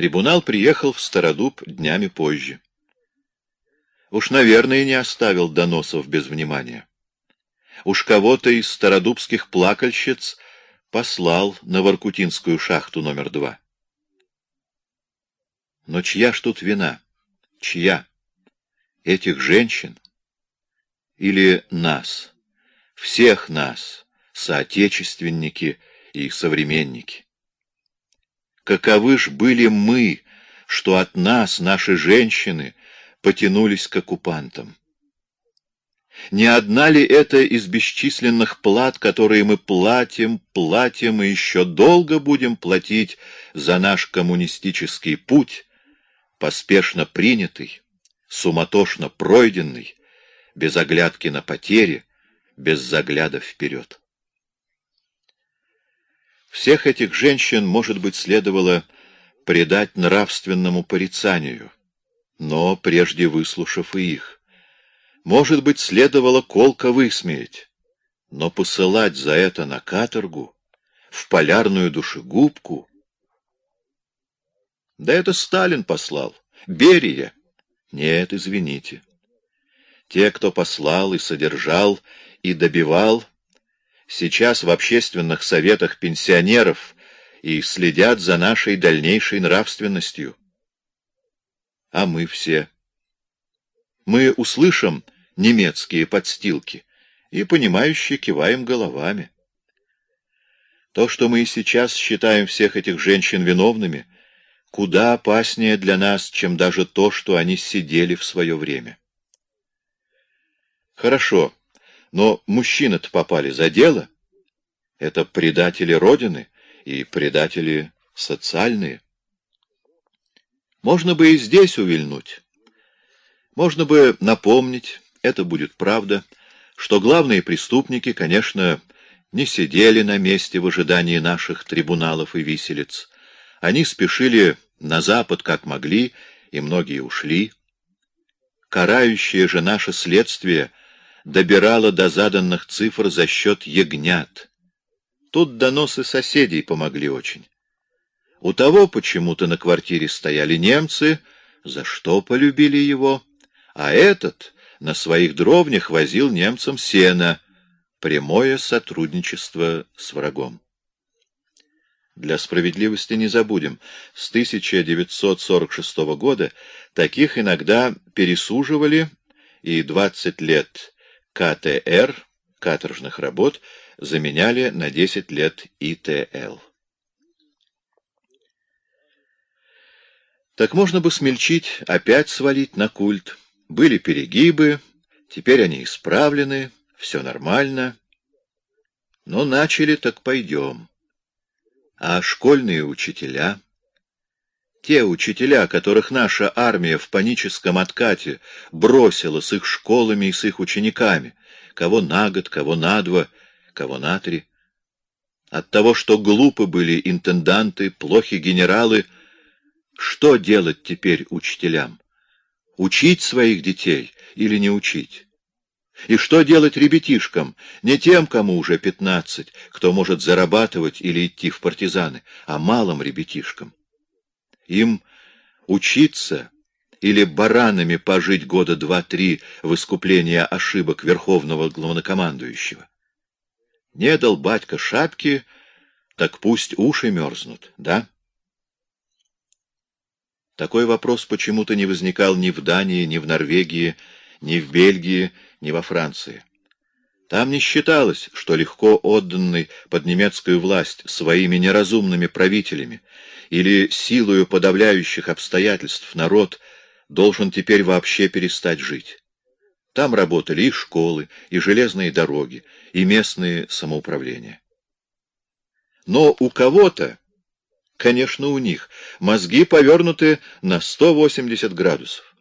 Трибунал приехал в Стародуб днями позже. Уж, наверное, не оставил доносов без внимания. Уж кого-то из стародубских плакальщиц послал на Воркутинскую шахту номер два. Но чья ж тут вина? Чья? Этих женщин? Или нас? Всех нас, соотечественники и современники? Каковы ж были мы, что от нас, наши женщины, потянулись к оккупантам? Не одна ли это из бесчисленных плат, которые мы платим, платим и еще долго будем платить за наш коммунистический путь, поспешно принятый, суматошно пройденный, без оглядки на потери, без загляда вперед? Всех этих женщин, может быть, следовало предать нравственному порицанию, но прежде выслушав и их. Может быть, следовало колко высмеять, но посылать за это на каторгу, в полярную душегубку... Да это Сталин послал, Берия. Нет, извините. Те, кто послал и содержал, и добивал, сейчас в общественных советах пенсионеров и следят за нашей дальнейшей нравственностью. А мы все мы услышим немецкие подстилки и, понимающе киваем головами. То, что мы и сейчас считаем всех этих женщин виновными, куда опаснее для нас, чем даже то, что они сидели в свое время. Хорошо, но мужчины-то попали за дело. Это предатели Родины и предатели социальные. Можно бы и здесь увильнуть. Можно бы напомнить, это будет правда, что главные преступники, конечно, не сидели на месте в ожидании наших трибуналов и виселиц. Они спешили на запад как могли, и многие ушли. Карающее же наше следствие добирало до заданных цифр за счет ягнят. Тут доносы соседей помогли очень. У того почему-то на квартире стояли немцы, за что полюбили его — а этот на своих дровнях возил немцам сено, прямое сотрудничество с врагом. Для справедливости не забудем, с 1946 года таких иногда пересуживали, и 20 лет КТР, каторжных работ, заменяли на 10 лет ИТЛ. Так можно бы смельчить, опять свалить на культ. Были перегибы, теперь они исправлены, все нормально. Но начали, так пойдем. А школьные учителя... Те учителя, которых наша армия в паническом откате бросила с их школами и с их учениками, кого на год, кого на два, кого на три. От того, что глупы были интенданты, плохи генералы, что делать теперь учителям? Учить своих детей или не учить? И что делать ребятишкам, не тем, кому уже пятнадцать, кто может зарабатывать или идти в партизаны, а малым ребятишкам? Им учиться или баранами пожить года два-три в искупление ошибок верховного главнокомандующего? Не дал батька шапки, так пусть уши мерзнут, да? Такой вопрос почему-то не возникал ни в Дании, ни в Норвегии, ни в Бельгии, ни во Франции. Там не считалось, что легко отданный под немецкую власть своими неразумными правителями или силою подавляющих обстоятельств народ должен теперь вообще перестать жить. Там работали и школы, и железные дороги, и местные самоуправления. Но у кого-то Конечно, у них. Мозги повернуты на 180 градусов.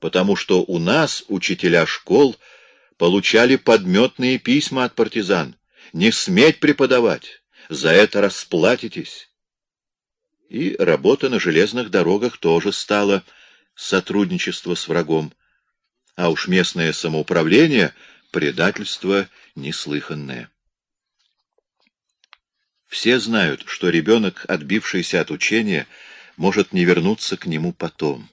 Потому что у нас учителя школ получали подметные письма от партизан. Не сметь преподавать, за это расплатитесь. И работа на железных дорогах тоже стала сотрудничество с врагом. А уж местное самоуправление — предательство неслыханное. Все знают, что ребенок, отбившийся от учения, может не вернуться к нему потом.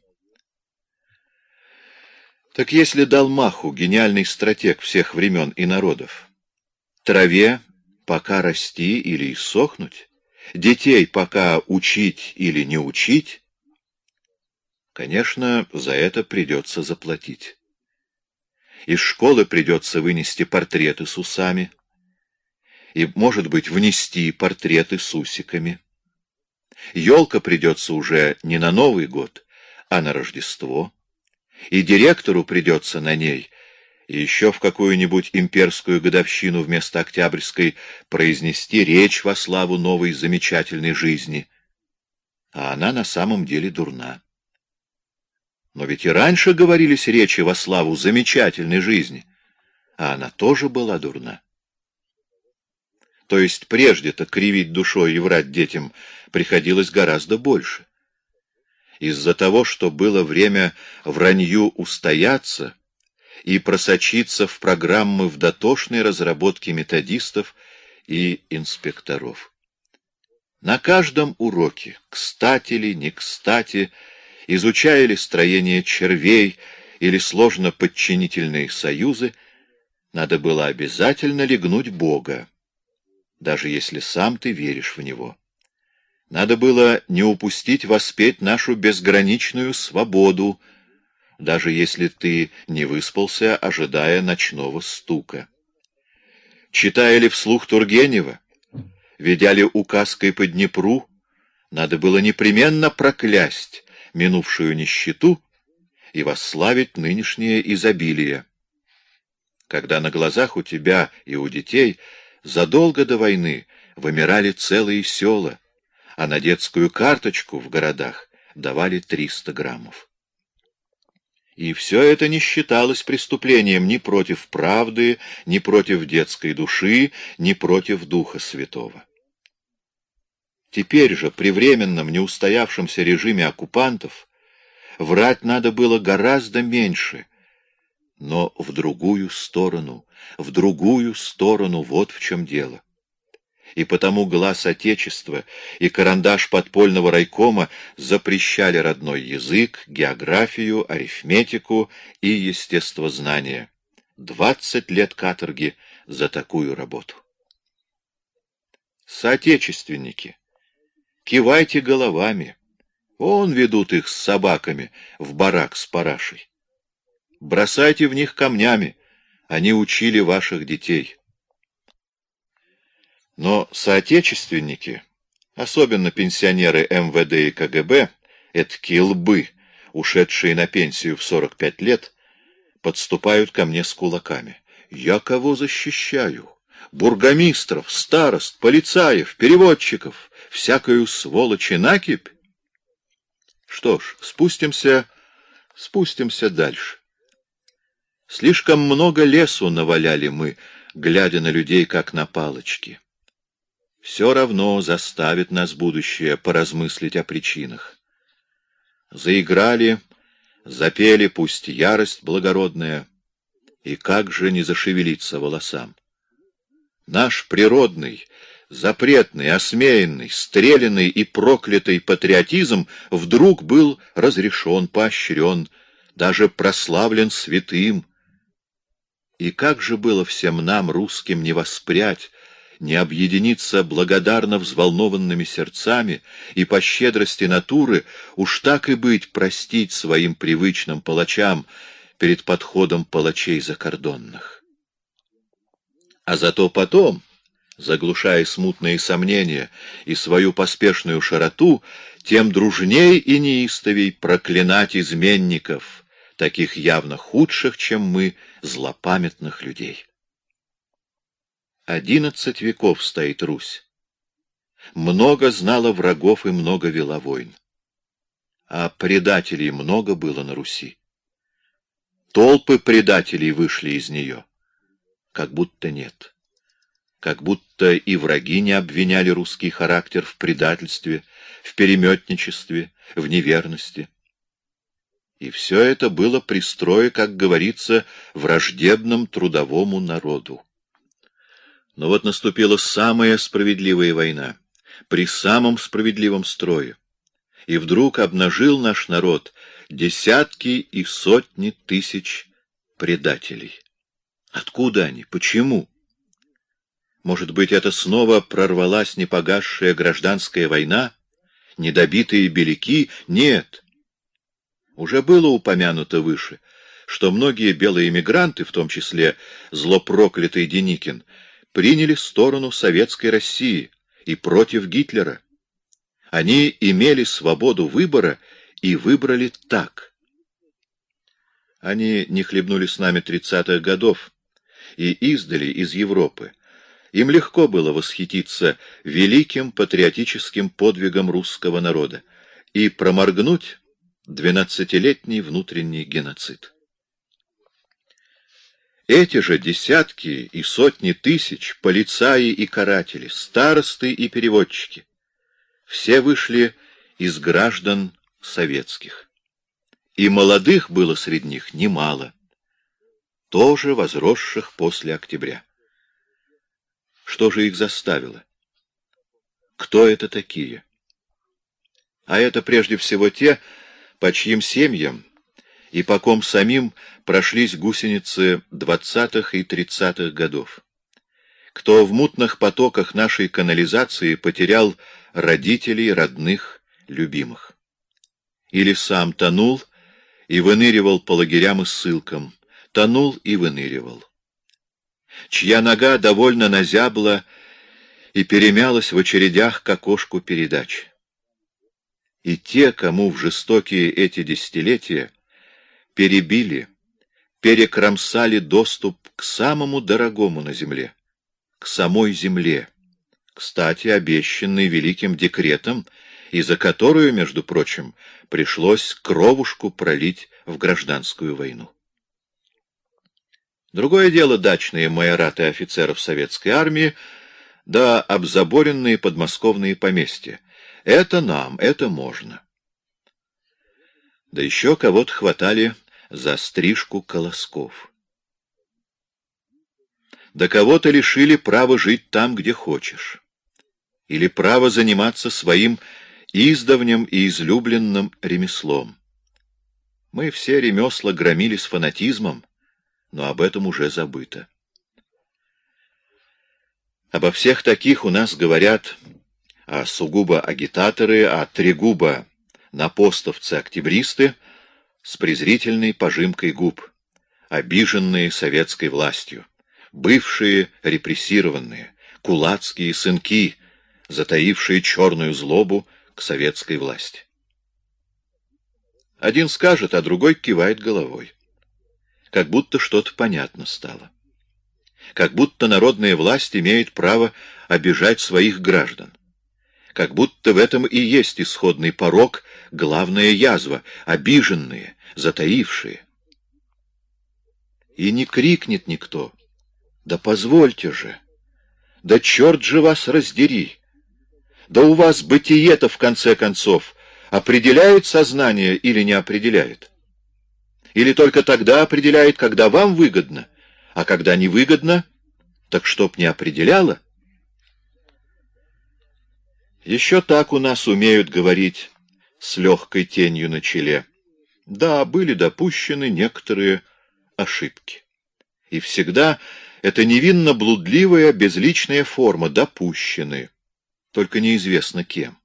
Так если дал маху гениальный стратег всех времен и народов, траве пока расти или иссохнуть, детей пока учить или не учить, конечно, за это придется заплатить. Из школы придется вынести портреты с усами. И, может быть, внести портреты с усиками. Елка придется уже не на Новый год, а на Рождество и директору придется на ней еще в какую-нибудь имперскую годовщину вместо Октябрьской произнести речь во славу новой замечательной жизни. А она на самом деле дурна. Но ведь и раньше говорились речи во славу замечательной жизни, а она тоже была дурна. То есть прежде-то кривить душой и врать детям приходилось гораздо больше из-за того, что было время вранью устояться и просочиться в программы в дотошной разработке методистов и инспекторов. На каждом уроке, кстати ли, не кстати, изучая ли строение червей или сложно подчинительные союзы, надо было обязательно легнуть Бога, даже если сам ты веришь в Него. Надо было не упустить воспеть нашу безграничную свободу, даже если ты не выспался, ожидая ночного стука. Читая ли вслух Тургенева, ведя ли указкой по Днепру, надо было непременно проклясть минувшую нищету и восславить нынешнее изобилие. Когда на глазах у тебя и у детей задолго до войны вымирали целые села — а на детскую карточку в городах давали 300 граммов. И все это не считалось преступлением ни против правды, ни против детской души, ни против Духа Святого. Теперь же, при временном неустоявшемся режиме оккупантов, врать надо было гораздо меньше, но в другую сторону, в другую сторону, вот в чем дело и потому глаз Отечества и карандаш подпольного райкома запрещали родной язык, географию, арифметику и естествознание. Двадцать лет каторги за такую работу. Соотечественники, кивайте головами. Он ведут их с собаками в барак с парашей. Бросайте в них камнями, они учили ваших детей. Но соотечественники, особенно пенсионеры МВД и КГБ, эткие лбы, ушедшие на пенсию в 45 лет, подступают ко мне с кулаками. Я кого защищаю? Бургомистров, старост, полицаев, переводчиков, всякую сволочь и накипь? Что ж, спустимся, спустимся дальше. Слишком много лесу наваляли мы, глядя на людей, как на палочки все равно заставит нас будущее поразмыслить о причинах. Заиграли, запели, пусть ярость благородная, и как же не зашевелиться волосам. Наш природный, запретный, осмеянный, стрелянный и проклятый патриотизм вдруг был разрешен, поощрен, даже прославлен святым. И как же было всем нам, русским, не воспрять, не объединиться благодарно взволнованными сердцами и по щедрости натуры уж так и быть простить своим привычным палачам перед подходом палачей закордонных. А зато потом, заглушая смутные сомнения и свою поспешную широту, тем дружней и неистовей проклинать изменников, таких явно худших, чем мы, злопамятных людей. Одиннадцать веков стоит Русь. Много знала врагов и много вела войн. А предателей много было на Руси. Толпы предателей вышли из нее. Как будто нет. Как будто и враги не обвиняли русский характер в предательстве, в переметничестве, в неверности. И все это было пристрое, как говорится, враждебным трудовому народу. Но вот наступила самая справедливая война, при самом справедливом строе. и вдруг обнажил наш народ десятки и сотни тысяч предателей. Откуда они? Почему? Может быть, это снова прорвалась непогасшая гражданская война? Недобитые беляки? Нет. Уже было упомянуто выше, что многие белые эмигранты, в том числе злопроклятый Деникин, приняли сторону советской России и против Гитлера. Они имели свободу выбора и выбрали так. Они не хлебнули с нами тридцатых годов и издали из Европы. Им легко было восхититься великим патриотическим подвигом русского народа и проморгнуть двенадцатилетний внутренний геноцид. Эти же десятки и сотни тысяч полицаи и каратели, старосты и переводчики, все вышли из граждан советских. И молодых было среди них немало, тоже возросших после октября. Что же их заставило? Кто это такие? А это прежде всего те, по чьим семьям и по ком самим прошлись гусеницы двадцатых и тридцатых годов. Кто в мутных потоках нашей канализации потерял родителей, родных, любимых. Или сам тонул и выныривал по лагерям и ссылкам, тонул и выныривал. Чья нога довольно назябла и перемялась в очередях к окошку передач. И те, кому в жестокие эти десятилетия перебили, перекромсали доступ к самому дорогому на земле, к самой земле, кстати, обещанной великим декретом, и за которую, между прочим, пришлось кровушку пролить в гражданскую войну. Другое дело дачные майораты офицеров советской армии, да обзаборенные подмосковные поместья. Это нам, это можно. Да еще кого-то хватали за стрижку колосков. Да кого-то лишили права жить там, где хочешь. Или право заниматься своим издавним и излюбленным ремеслом. Мы все ремесла громили с фанатизмом, но об этом уже забыто. Обо всех таких у нас говорят, а сугубо агитаторы, а трегубо напостовцы-октябристы с презрительной пожимкой губ, обиженные советской властью, бывшие репрессированные, кулацкие сынки, затаившие черную злобу к советской власти. Один скажет, а другой кивает головой. Как будто что-то понятно стало. Как будто народная власть имеет право обижать своих граждан. Как будто в этом и есть исходный порог, главная язва, обиженные, затаившие. И не крикнет никто. Да позвольте же! Да черт же вас раздери! Да у вас бытие-то, в конце концов, определяет сознание или не определяет? Или только тогда определяет, когда вам выгодно, а когда не выгодно, так чтоб не определяло? Еще так у нас умеют говорить с легкой тенью на челе. Да, были допущены некоторые ошибки. И всегда это невинно блудливая безличная форма допущены только неизвестно кем.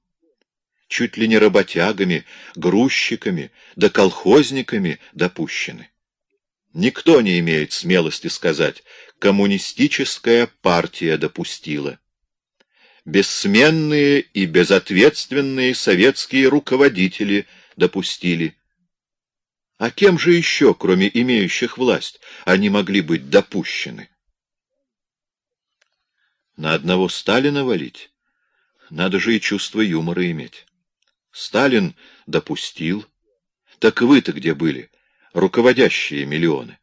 Чуть ли не работягами, грузчиками, да колхозниками допущены. Никто не имеет смелости сказать «коммунистическая партия допустила». Бессменные и безответственные советские руководители допустили. А кем же еще, кроме имеющих власть, они могли быть допущены? На одного Сталина валить? Надо же и чувство юмора иметь. Сталин допустил. Так вы-то где были, руководящие миллионы?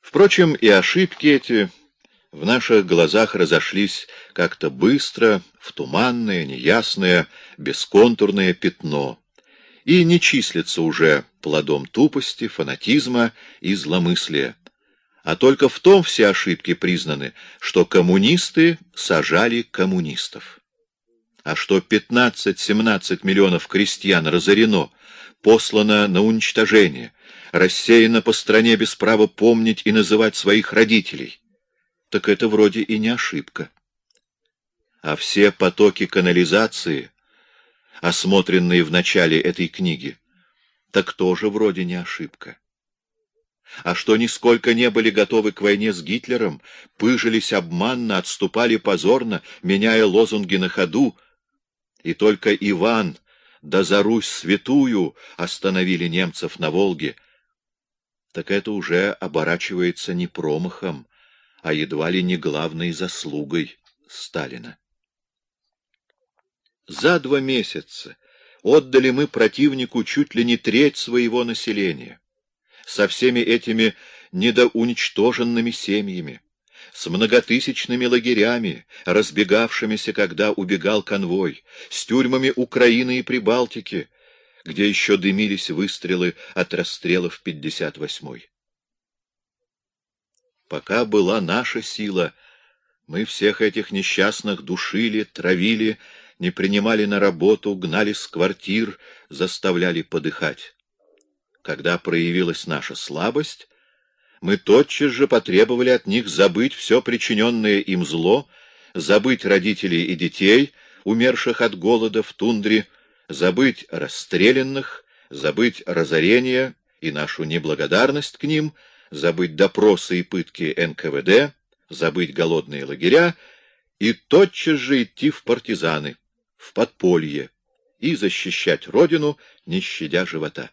Впрочем, и ошибки эти в наших глазах разошлись как-то быстро, в туманное, неясное, бесконтурное пятно, и не числятся уже плодом тупости, фанатизма и зломыслия, а только в том все ошибки признаны, что коммунисты сажали коммунистов. а что 15-17 миллионов крестьян разорено, послано на уничтожение, рассеяно по стране без права помнить и называть своих родителей, так это вроде и не ошибка. А все потоки канализации, осмотренные в начале этой книги, так тоже вроде не ошибка. А что нисколько не были готовы к войне с Гитлером, пыжились обманно, отступали позорно, меняя лозунги на ходу, и только Иван да за Русь святую остановили немцев на Волге, так это уже оборачивается не промахом, а едва ли не главной заслугой Сталина. За два месяца отдали мы противнику чуть ли не треть своего населения, со всеми этими недоуничтоженными семьями, с многотысячными лагерями, разбегавшимися, когда убегал конвой, с тюрьмами Украины и Прибалтики, где еще дымились выстрелы от расстрелов 58-й. Пока была наша сила, мы всех этих несчастных душили, травили, не принимали на работу, гнали с квартир, заставляли подыхать. Когда проявилась наша слабость, мы тотчас же потребовали от них забыть все причиненное им зло, забыть родителей и детей, умерших от голода в тундре, забыть расстрелянных, забыть разорение и нашу неблагодарность к ним, забыть допросы и пытки НКВД, забыть голодные лагеря и тотчас же идти в партизаны, в подполье и защищать родину, не щадя живота.